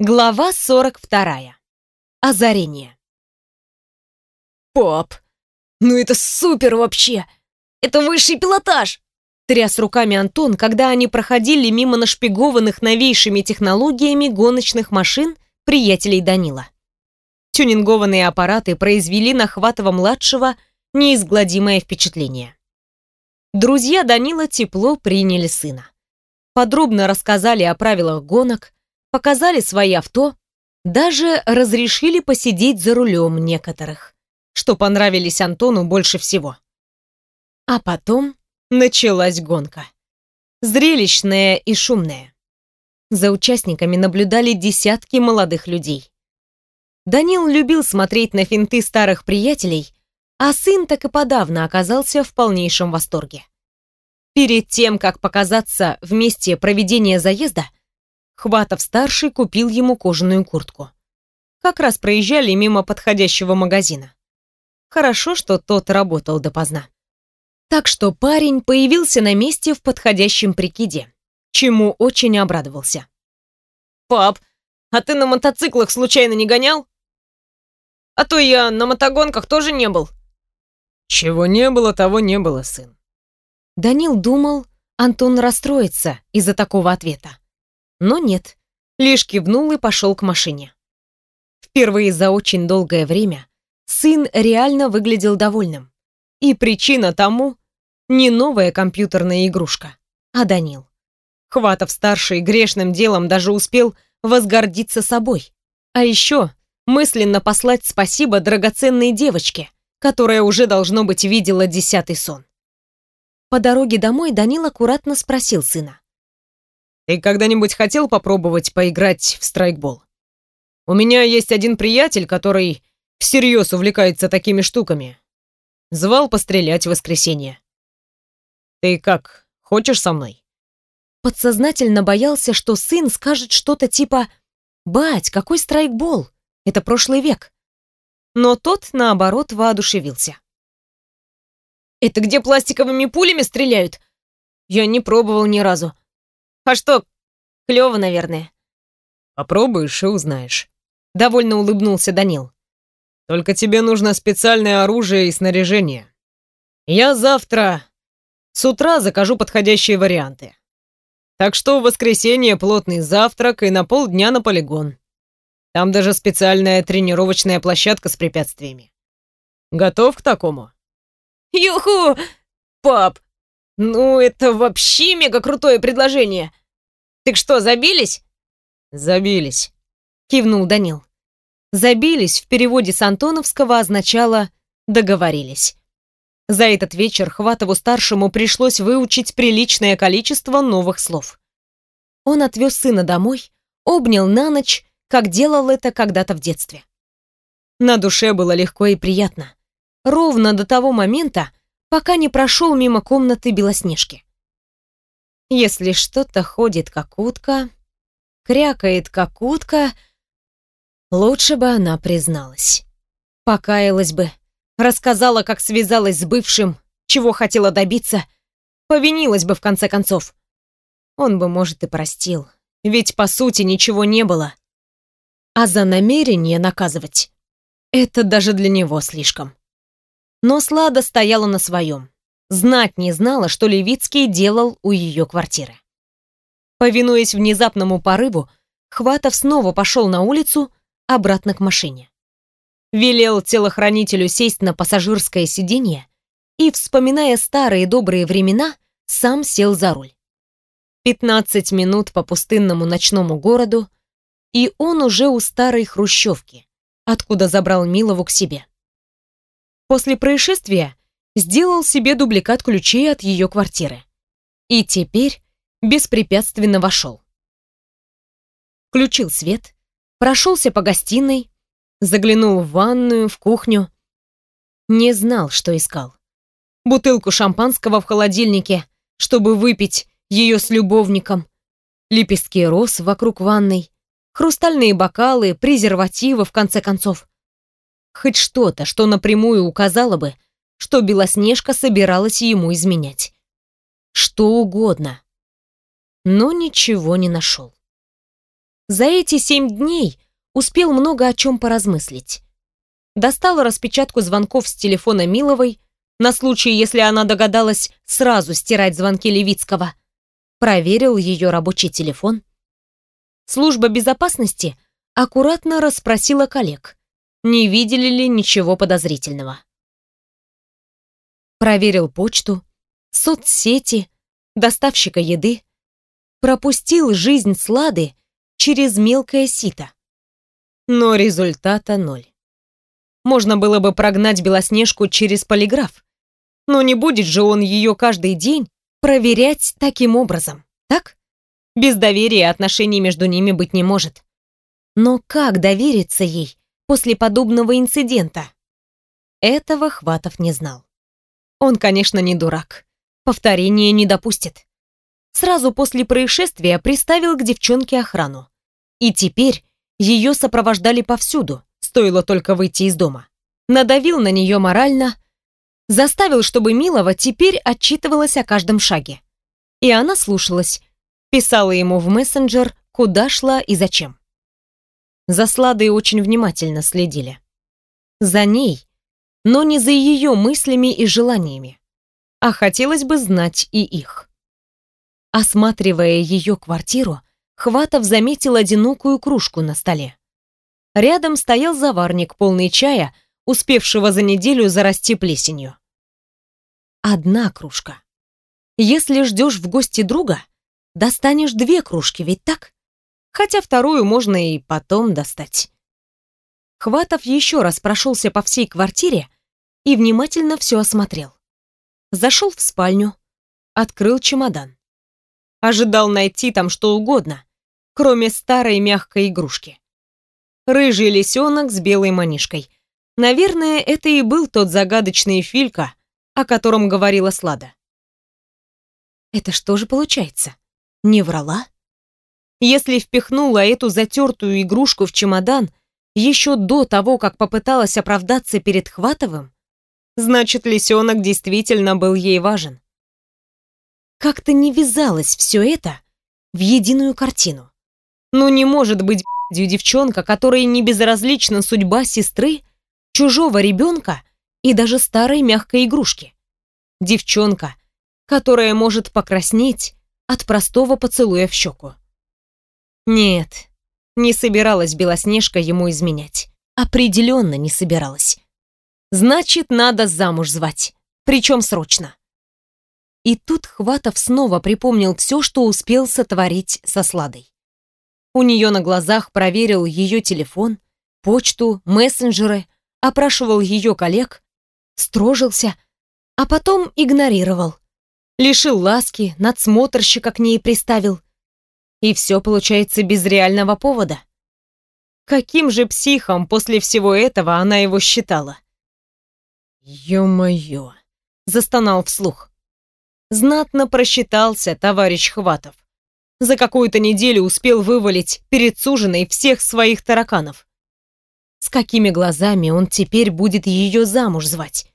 Глава 42. Озарение. «Пап, ну это супер вообще! Это высший пилотаж!» Тряс руками Антон, когда они проходили мимо нашпигованных новейшими технологиями гоночных машин приятелей Данила. Тюнингованные аппараты произвели на Хватова-младшего неизгладимое впечатление. Друзья Данила тепло приняли сына. Подробно рассказали о правилах гонок, показали свои авто, даже разрешили посидеть за рулем некоторых, что понравились Антону больше всего. А потом началась гонка. Зрелищная и шумная. За участниками наблюдали десятки молодых людей. Данил любил смотреть на финты старых приятелей, а сын так и подавно оказался в полнейшем восторге. Перед тем, как показаться в месте проведения заезда, Хватов-старший купил ему кожаную куртку. Как раз проезжали мимо подходящего магазина. Хорошо, что тот работал допоздна. Так что парень появился на месте в подходящем прикиде, чему очень обрадовался. «Пап, а ты на мотоциклах случайно не гонял? А то я на мотогонках тоже не был». «Чего не было, того не было, сын». Данил думал, Антон расстроится из-за такого ответа. Но нет, лишь кивнул и пошел к машине. Впервые за очень долгое время сын реально выглядел довольным. И причина тому не новая компьютерная игрушка, а Данил. Хватов-старший грешным делом даже успел возгордиться собой. А еще мысленно послать спасибо драгоценной девочке, которая уже, должно быть, видела десятый сон. По дороге домой Данил аккуратно спросил сына. Ты когда-нибудь хотел попробовать поиграть в страйкбол? У меня есть один приятель, который всерьез увлекается такими штуками. Звал пострелять в воскресенье. Ты как, хочешь со мной? Подсознательно боялся, что сын скажет что-то типа «Бать, какой страйкбол? Это прошлый век». Но тот, наоборот, воодушевился. «Это где пластиковыми пулями стреляют? Я не пробовал ни разу. А что, клево, наверное. Попробуешь и узнаешь. Довольно улыбнулся Данил. Только тебе нужно специальное оружие и снаряжение. Я завтра с утра закажу подходящие варианты. Так что в воскресенье плотный завтрак и на полдня на полигон. Там даже специальная тренировочная площадка с препятствиями. Готов к такому? Юху! Пап, ну это вообще мега крутое предложение. Так что, забились?» «Забились», — кивнул Данил. «Забились» в переводе с антоновского означало «договорились». За этот вечер Хватову-старшему пришлось выучить приличное количество новых слов. Он отвез сына домой, обнял на ночь, как делал это когда-то в детстве. На душе было легко и приятно. Ровно до того момента, пока не прошел мимо комнаты Белоснежки. Если что-то ходит как утка, крякает как утка, лучше бы она призналась. Покаялась бы, рассказала, как связалась с бывшим, чего хотела добиться, повинилась бы в конце концов. Он бы, может, и простил, ведь по сути ничего не было. А за намерение наказывать — это даже для него слишком. Но Слада стояла на своем знать не знала, что Левицкий делал у ее квартиры. Повинуясь внезапному порыву, Хватов снова пошел на улицу, обратно к машине. Велел телохранителю сесть на пассажирское сиденье и, вспоминая старые добрые времена, сам сел за руль. 15 минут по пустынному ночному городу, и он уже у старой хрущевки, откуда забрал Милову к себе. После происшествия сделал себе дубликат ключей от ее квартиры. И теперь беспрепятственно вошел. Включил свет, прошелся по гостиной, заглянул в ванную, в кухню. Не знал, что искал. Бутылку шампанского в холодильнике, чтобы выпить ее с любовником, лепестки роз вокруг ванной, хрустальные бокалы, презервативы, в конце концов. Хоть что-то, что напрямую указало бы, что Белоснежка собиралась ему изменять. Что угодно. Но ничего не нашел. За эти семь дней успел много о чем поразмыслить. Достал распечатку звонков с телефона Миловой, на случай, если она догадалась сразу стирать звонки Левицкого. Проверил ее рабочий телефон. Служба безопасности аккуратно расспросила коллег, не видели ли ничего подозрительного. Проверил почту, соцсети, доставщика еды, пропустил жизнь Слады через мелкое сито. Но результата ноль. Можно было бы прогнать Белоснежку через полиграф, но не будет же он ее каждый день проверять таким образом, так? Без доверия отношений между ними быть не может. Но как довериться ей после подобного инцидента? Этого Хватов не знал. Он, конечно, не дурак. Повторения не допустит. Сразу после происшествия приставил к девчонке охрану. И теперь ее сопровождали повсюду, стоило только выйти из дома. Надавил на нее морально, Заставил, чтобы Милова теперь отчитывалась о каждом шаге. И она слушалась, писала ему в мессенджер, куда шла и зачем. За Сладой очень внимательно следили. За ней, но не за ее мыслями и желаниями. А хотелось бы знать и их. Осматривая ее квартиру, Хватов заметил одинокую кружку на столе. Рядом стоял заварник, полный чая, успевшего за неделю зарасти плесенью. Одна кружка. Если ждешь в гости друга, достанешь две кружки, ведь так? Хотя вторую можно и потом достать. Хватов еще раз прошелся по всей квартире и внимательно все осмотрел. Зашел в спальню, открыл чемодан. Ожидал найти там что угодно, кроме старой мягкой игрушки. Рыжий лисенок с белой манишкой — Наверное, это и был тот загадочный Филька, о котором говорила Слада. Это что же получается? Не врала? Если впихнула эту затертую игрушку в чемодан еще до того, как попыталась оправдаться перед Хватовым, значит, лисенок действительно был ей важен. Как-то не вязалось все это в единую картину. Ну не может быть девчонка, которой не безразлична судьба сестры, чужого ребенка и даже старой мягкой игрушки. Девчонка, которая может покраснеть от простого поцелуя в щеку. Нет, не собиралась Белоснежка ему изменять. Определенно не собиралась. Значит, надо замуж звать, причем срочно. И тут Хватов снова припомнил все, что успел сотворить со Сладой. У нее на глазах проверил ее телефон, почту, мессенджеры — опрашивал ее коллег, строжился, а потом игнорировал. Лишил ласки, надсмотрщика к ней приставил. И все получается без реального повода. Каким же психом после всего этого она его считала? «Ё-моё!» — застонал вслух. Знатно просчитался товарищ Хватов. За какую-то неделю успел вывалить перед суженой всех своих тараканов. С какими глазами он теперь будет ее замуж звать?